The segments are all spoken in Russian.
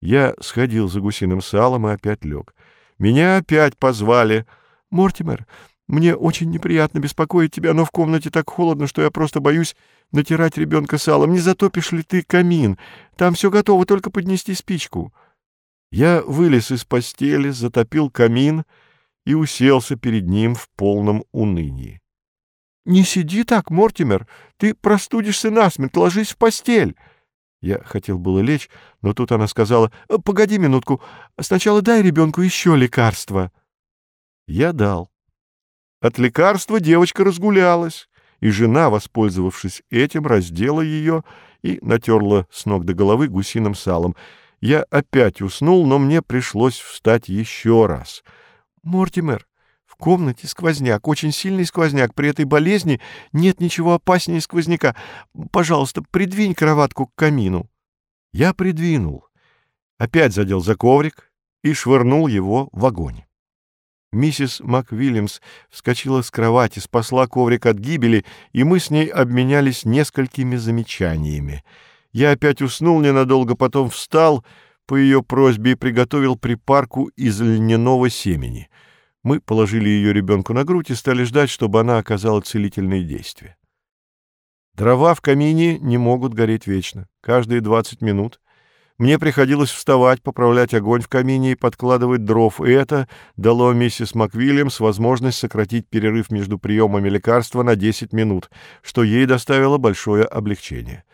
Я сходил за гусиным салом и опять лег. Меня опять позвали. «Мортимер, мне очень неприятно беспокоить тебя, но в комнате так холодно, что я просто боюсь натирать ребенка салом. Не затопишь ли ты камин? Там все готово, только поднести спичку». Я вылез из постели, затопил камин и уселся перед ним в полном унынии. — Не сиди так, Мортимер, ты простудишься насмерть, ложись в постель. Я хотел было лечь, но тут она сказала, «Э, — Погоди минутку, сначала дай ребенку еще лекарство. Я дал. От лекарства девочка разгулялась, и жена, воспользовавшись этим, раздела ее и натерла с ног до головы гусиным салом. Я опять уснул, но мне пришлось встать еще раз. — Мортимер, комнате сквозняк, очень сильный сквозняк. При этой болезни нет ничего опаснее сквозняка. Пожалуйста, придвинь кроватку к камину. Я придвинул. Опять задел за коврик и швырнул его в огонь. Миссис МакВильямс вскочила с кровати, спасла коврик от гибели, и мы с ней обменялись несколькими замечаниями. Я опять уснул ненадолго, потом встал по ее просьбе и приготовил припарку из льняного семени — мы положили ее ребенку на грудь и стали ждать, чтобы она оказала целительные действия. Дрова в камине не могут гореть вечно, каждые 20 минут. Мне приходилось вставать, поправлять огонь в камине и подкладывать дров, и это дало миссис МакВильямс возможность сократить перерыв между приемами лекарства на 10 минут, что ей доставило большое облегчение.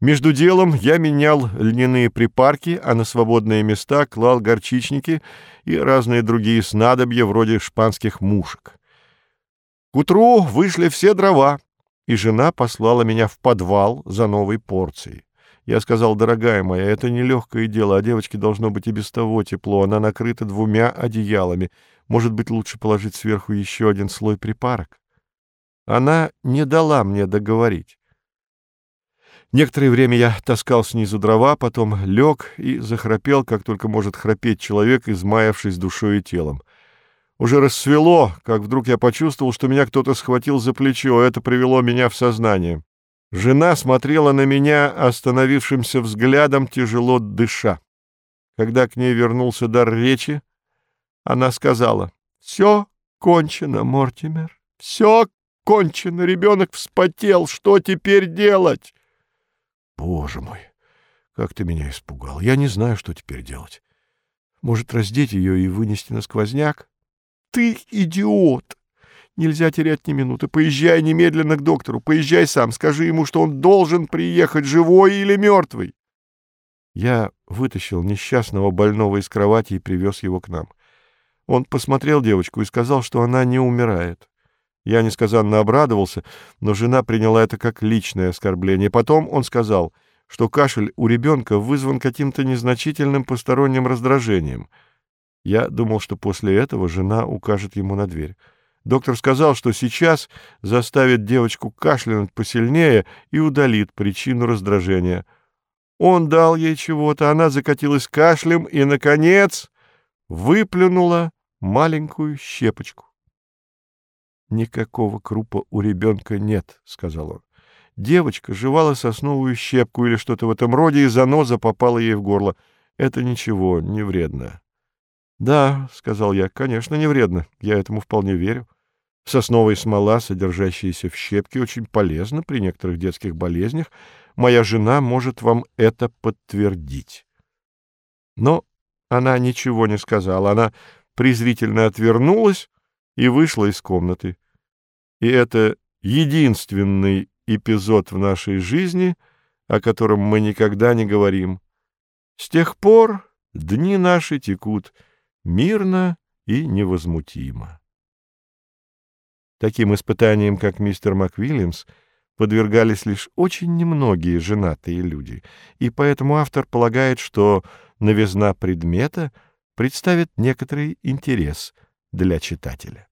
Между делом я менял льняные припарки, а на свободные места клал горчичники и разные другие снадобья, вроде шпанских мушек. К утру вышли все дрова, и жена послала меня в подвал за новой порцией. Я сказал, дорогая моя, это нелегкое дело, а девочке должно быть и без того тепло. Она накрыта двумя одеялами. Может быть, лучше положить сверху еще один слой припарок? Она не дала мне договорить. Некоторое время я таскал снизу дрова, потом лег и захрапел, как только может храпеть человек, измаявшись душой и телом. Уже рассвело, как вдруг я почувствовал, что меня кто-то схватил за плечо, это привело меня в сознание. Жена смотрела на меня остановившимся взглядом, тяжело дыша. Когда к ней вернулся дар речи, она сказала, «Все кончено, Мортимер, все кончено, ребенок вспотел, что теперь делать?» Боже мой, как ты меня испугал. Я не знаю, что теперь делать. Может, раздеть ее и вынести на сквозняк? Ты идиот! Нельзя терять ни минуты. Поезжай немедленно к доктору. Поезжай сам. Скажи ему, что он должен приехать, живой или мертвый. Я вытащил несчастного больного из кровати и привез его к нам. Он посмотрел девочку и сказал, что она не умирает. Я несказанно обрадовался, но жена приняла это как личное оскорбление. Потом он сказал, что кашель у ребенка вызван каким-то незначительным посторонним раздражением. Я думал, что после этого жена укажет ему на дверь. Доктор сказал, что сейчас заставит девочку кашлянуть посильнее и удалит причину раздражения. Он дал ей чего-то, она закатилась кашлем и, наконец, выплюнула маленькую щепочку. «Никакого крупа у ребенка нет», — сказал он. Девочка жевала сосновую щепку или что-то в этом роде, и заноза попала ей в горло. Это ничего, не вредно. «Да», — сказал я, — «конечно, не вредно. Я этому вполне верю. Сосновая смола, содержащаяся в щепке, очень полезна при некоторых детских болезнях. Моя жена может вам это подтвердить». Но она ничего не сказала. Она презрительно отвернулась, и вышла из комнаты. И это единственный эпизод в нашей жизни, о котором мы никогда не говорим. С тех пор дни наши текут мирно и невозмутимо. Таким испытаниям, как мистер МакВильямс, подвергались лишь очень немногие женатые люди, и поэтому автор полагает, что новизна предмета представит некоторый интерес для читателя.